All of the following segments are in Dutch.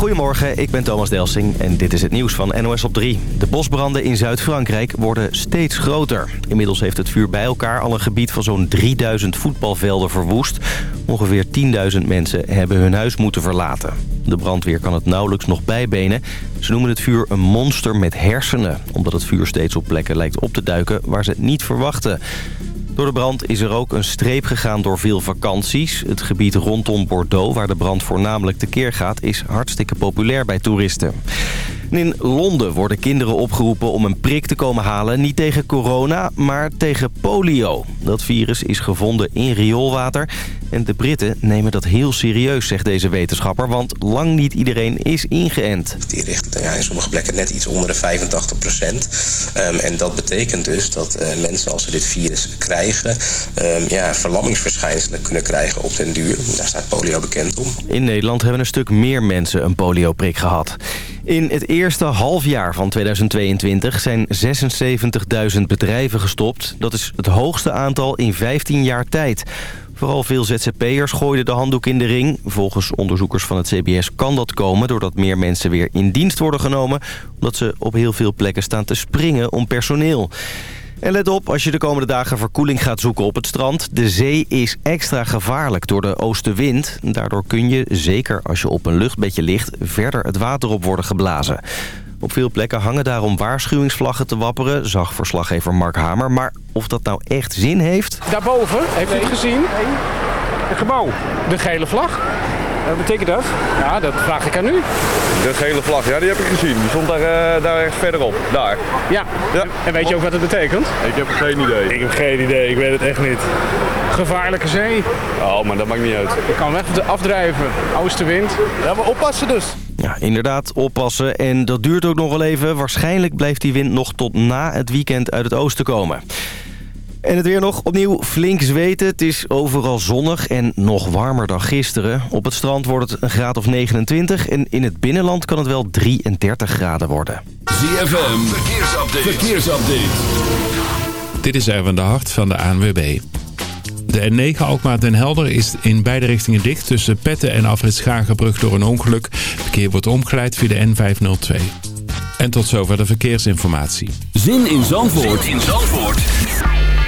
Goedemorgen, ik ben Thomas Delsing en dit is het nieuws van NOS op 3. De bosbranden in Zuid-Frankrijk worden steeds groter. Inmiddels heeft het vuur bij elkaar al een gebied van zo'n 3000 voetbalvelden verwoest. Ongeveer 10.000 mensen hebben hun huis moeten verlaten. De brandweer kan het nauwelijks nog bijbenen. Ze noemen het vuur een monster met hersenen... omdat het vuur steeds op plekken lijkt op te duiken waar ze het niet verwachten. Door de brand is er ook een streep gegaan door veel vakanties. Het gebied rondom Bordeaux, waar de brand voornamelijk tekeer gaat... is hartstikke populair bij toeristen. In Londen worden kinderen opgeroepen om een prik te komen halen. Niet tegen corona, maar tegen polio. Dat virus is gevonden in rioolwater. En de Britten nemen dat heel serieus, zegt deze wetenschapper. Want lang niet iedereen is ingeënt. Die ligt ja, in sommige plekken net iets onder de 85 procent. Um, en dat betekent dus dat uh, mensen als ze dit virus krijgen... Um, ja, verlammingsverschijnselen kunnen krijgen op den duur. Daar staat polio bekend om. In Nederland hebben een stuk meer mensen een polioprik gehad. In het eerste halfjaar van 2022 zijn 76.000 bedrijven gestopt. Dat is het hoogste aantal in 15 jaar tijd. Vooral veel ZZP'ers gooiden de handdoek in de ring. Volgens onderzoekers van het CBS kan dat komen... doordat meer mensen weer in dienst worden genomen... omdat ze op heel veel plekken staan te springen om personeel. En let op, als je de komende dagen verkoeling gaat zoeken op het strand... de zee is extra gevaarlijk door de oostenwind. Daardoor kun je, zeker als je op een luchtbedje ligt... verder het water op worden geblazen. Op veel plekken hangen daarom waarschuwingsvlaggen te wapperen, zag verslaggever Mark Hamer. Maar of dat nou echt zin heeft? Daarboven, heeft u het gezien? Het gebouw. De gele vlag. Wat betekent dat? Ja, dat vraag ik aan u. De gele vlag, ja, die heb ik gezien. Die stond daar, uh, daar ergens verderop. Daar. Ja. ja. En weet je ook wat het betekent? Ik heb geen idee. Ik heb geen idee, ik weet het echt niet. Gevaarlijke zee. Oh, maar dat maakt niet uit. Je kan weg afdrijven. Oostenwind. Ja, maar oppassen dus. Ja, inderdaad, oppassen. En dat duurt ook nog wel even. Waarschijnlijk blijft die wind nog tot na het weekend uit het oosten komen. En het weer nog opnieuw flink zweten. Het is overal zonnig en nog warmer dan gisteren. Op het strand wordt het een graad of 29 en in het binnenland kan het wel 33 graden worden. ZFM, verkeersupdate. verkeersupdate. Dit is Erwin de Hart van de ANWB. De N9 Alkmaar Den Helder is in beide richtingen dicht tussen Petten en Afrit Schagenbrug door een ongeluk. verkeer wordt omgeleid via de N502. En tot zover de verkeersinformatie. Zin in Zandvoort, zin in Zandvoort.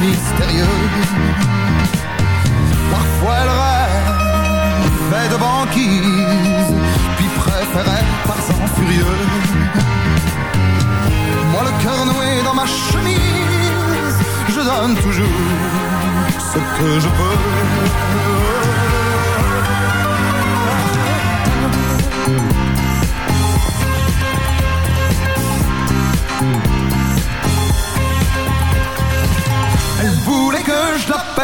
mystérieux. Parfois elle rêve de banquise, puis préférait par sang furieux. Moi le cœur noué dans ma chemise, je donne toujours ce que je peux.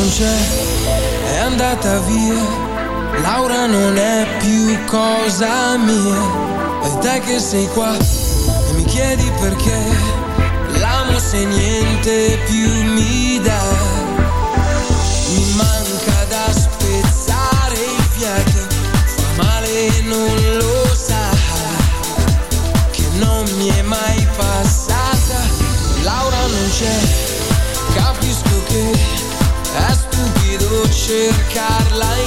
non c'è, è andata via. Laura non è più cosa mia, e te che sei qua e mi chiedi perché l'amo se niente più mi dà. Mi manca da spezzare i fiati, fa male e non la cercarla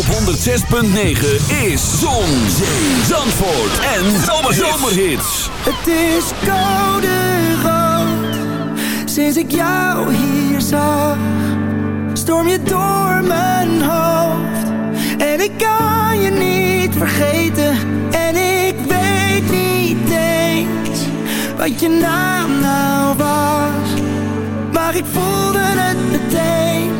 op 106.9 is Zon, Zee, Zandvoort en Zomerhits. Het is koude rood, sinds ik jou hier zag. Storm je door mijn hoofd, en ik kan je niet vergeten. En ik weet niet eens, wat je naam nou was. Maar ik voelde het meteen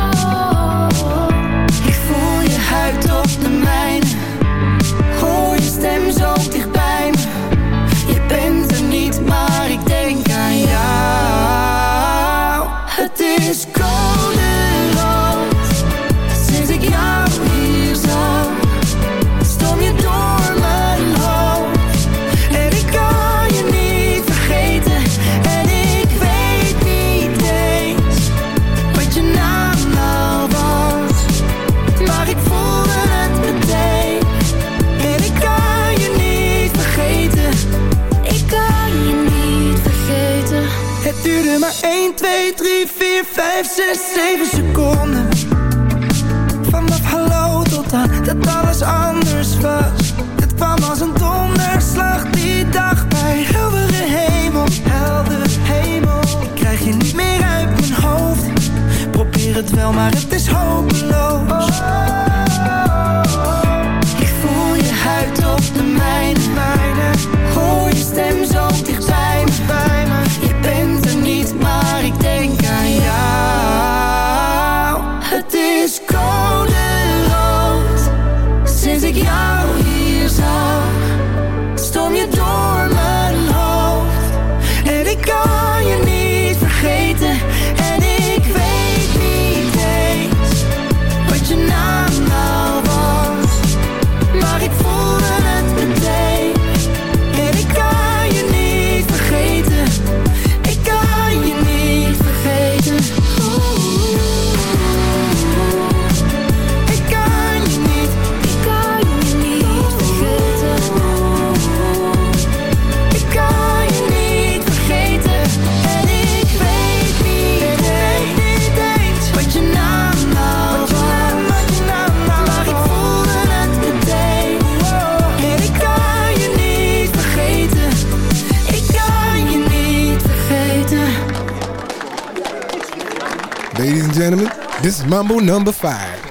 4, 5, 6, 7 seconden. Vanaf hallo tot aan dat alles anders was this is Mambo number five.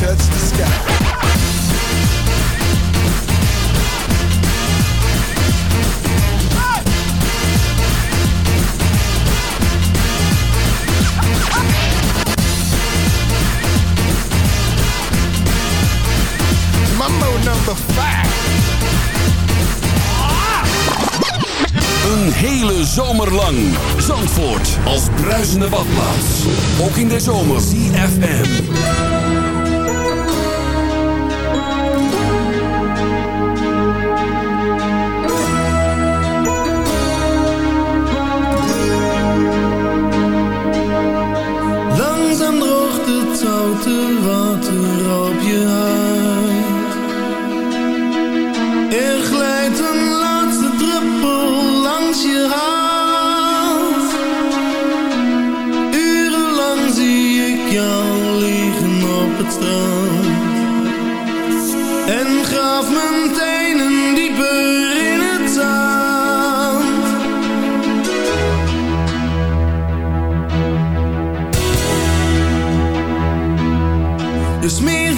touch the sky. Number five. Een hele zomer lang. Zandvoort als bruisende badplaats. Ook in de zomer. CFM.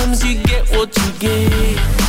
Sometimes you get what you get.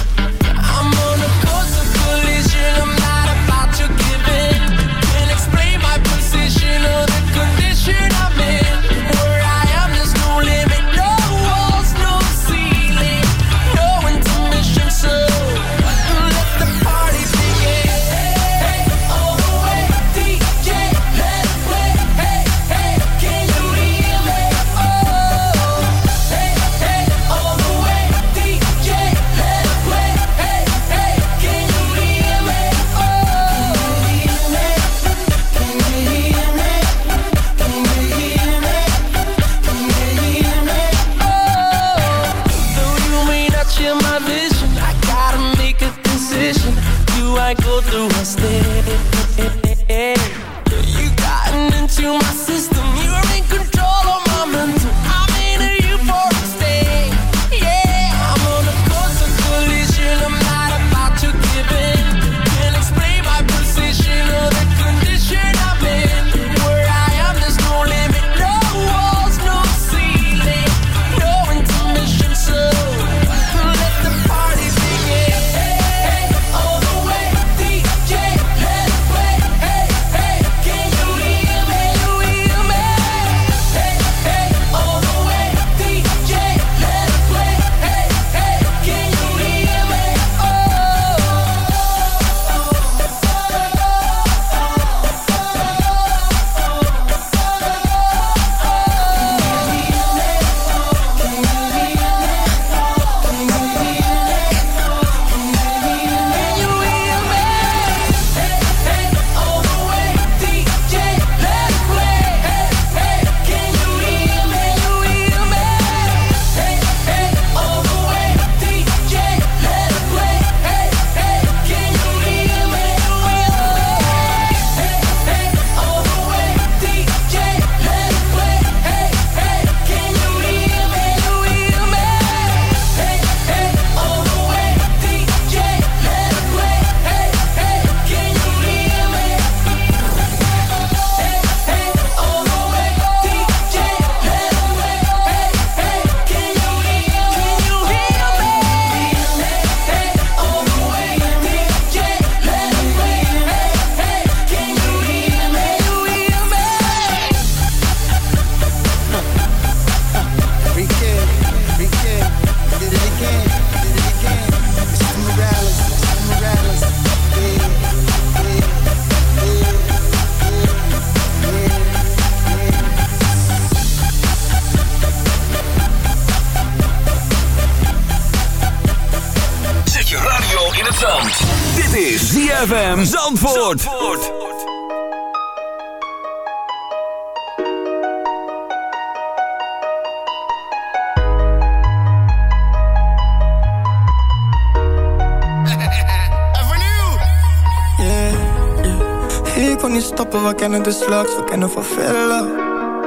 De slugs, we kennen van vellen.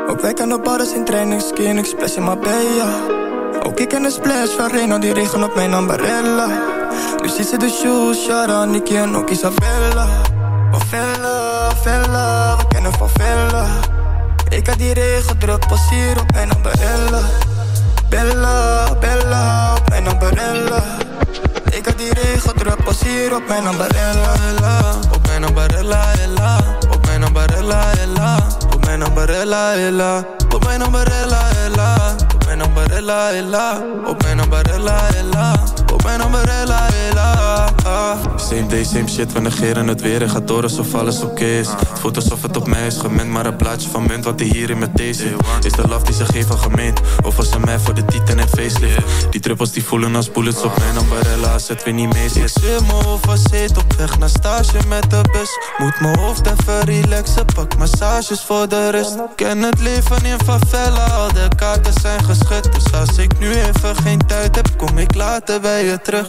Ook wij kennen badders in training, skin, ik splash in Marbella. Ook ik ken de splash van Reno, die regen op mijn ambarella. Nu ziet ze de shoes, Shara, Nicky en ook Isabella. Van vellen, vellen, we kennen van vellen. Ik had die regen druk, pas hier op mijn ambarella. Bella, Bella, op mijn ambarella. Ik had die regen druk, pas hier op mijn ambarella. Op mijn ambarella, ambarella, ella. Op mijn ambarella, ella. Op mijn ambarella, ella. Op mijn ambarella, ella. Op mijn ella. Same day, same shit, we negeren het weer en gaat door alsof alles oké is. Het voelt alsof het op mij is gemend, maar een plaatje van munt wat hij hier in mijn zit. Is de love die ze geven gemeend, of was ze mij voor de titan en facelift? Die druppels die voelen als bullets op mijn ambarella, als het weer niet mee zit. Ik zweer me over zit op weg naar stage met de bus. Moet mijn hoofd even relaxen, pak massages voor de rust. Ken het leven in favela, al de kaarten zijn geschud. Dus als ik nu even geen tijd heb, kom ik later bij je terug.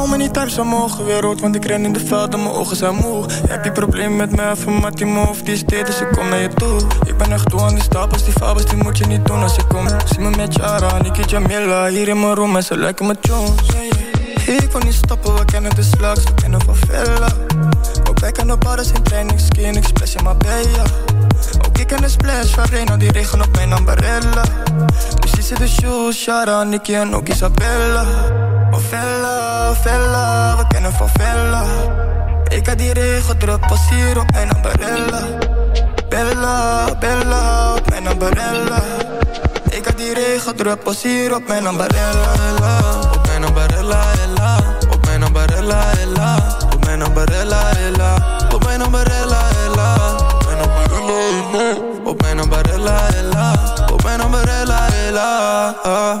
Hou me niet thuis, mogen weer rood, want ik ren in de veld en mijn ogen zijn moe. Heb je probleem met mij van maar die Of die is dit, dus ik kom naar je toe. Ik ben echt toe aan die stapels, die fabels, die moet je niet doen als ik kom. Zie me met Jara, Niki Jamila, hier in mijn room en ze lijken me Jones Ik wil niet stoppen, we kennen de slags, we kennen van Villa. Ook wij kennen op alles in training, skin, expressie, maar bij ik ken een splash van Reno, die regen op mijn ambarella. Precies in de shoes, Sharon, Nicky en ook Isabella. Oh fella, fella, we kennen van Fella. Ik had die regen druk, hier op mijn ambarella. Bella, Bella, op mijn ambarella. Ik had die regen druk, hier op mijn ambarella. Op mijn ambarella, Ella. Op mijn ambarella, Ella. Op mijn ambarella, Ella. ah,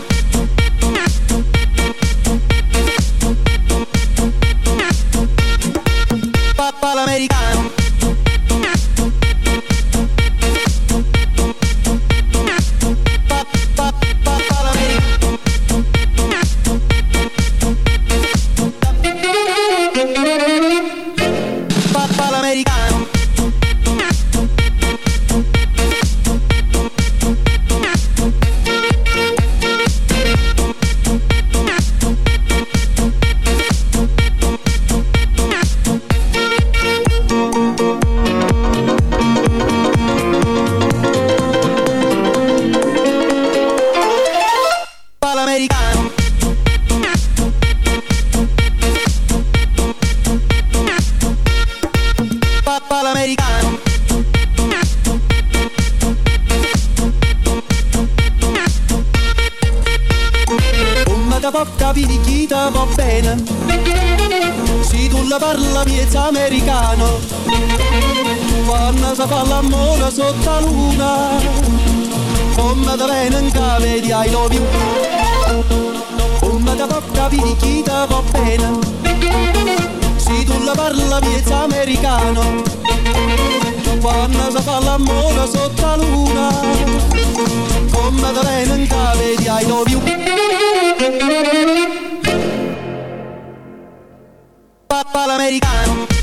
Papa l'americano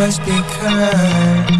must be kind.